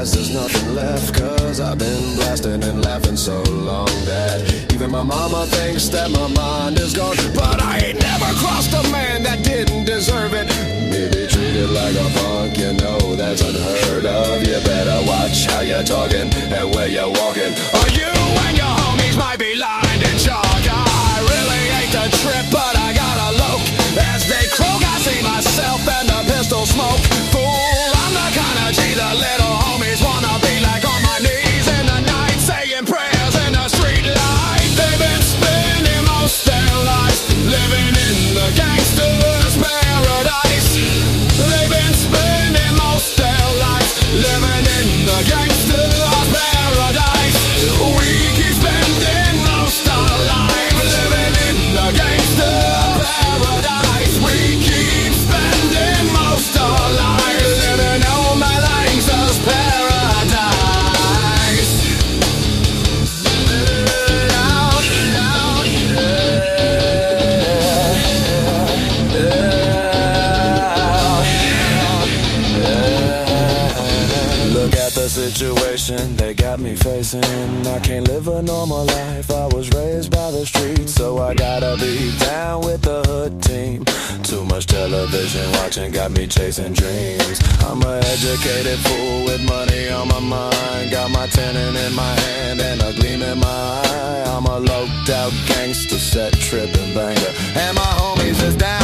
realize there's nothing left. Cause I've been blasting and laughing so long that even my mama thinks that my mind is gone. But I ain't never crossed a man that didn't deserve it. Maybe treated like a punk, you know that's unheard of. You better watch how you're talking and where you're walking. They got me facing. I can't live a normal life. I was raised by the streets, so I gotta be down with the hood team. Too much television watching got me chasing dreams. I'm an educated fool with money on my mind. Got my tenant in my hand and a gleam in my eye. I'm a loped out gangster, set tripping banger. And my homies is down,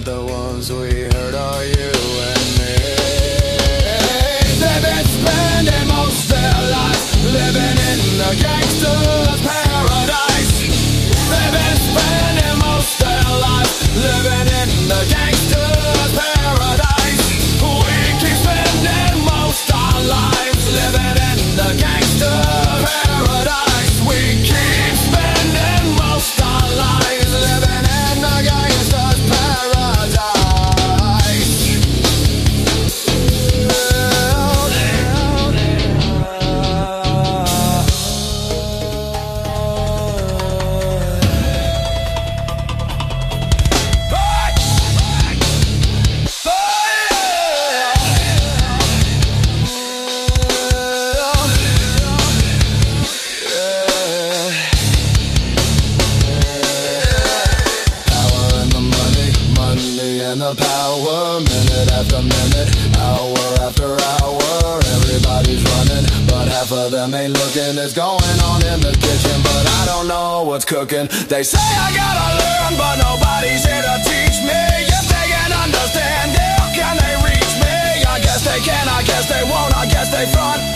the ones we hurt are you after minute, hour after hour. Everybody's running, but half of them ain't looking. It's going on in the kitchen, but I don't know what's cooking. They say I gotta learn, but nobody's here to teach me. If they can understand, how can they reach me? I guess they can, I guess they won't, I guess they front.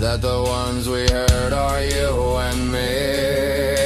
that the ones we hurt are you and me.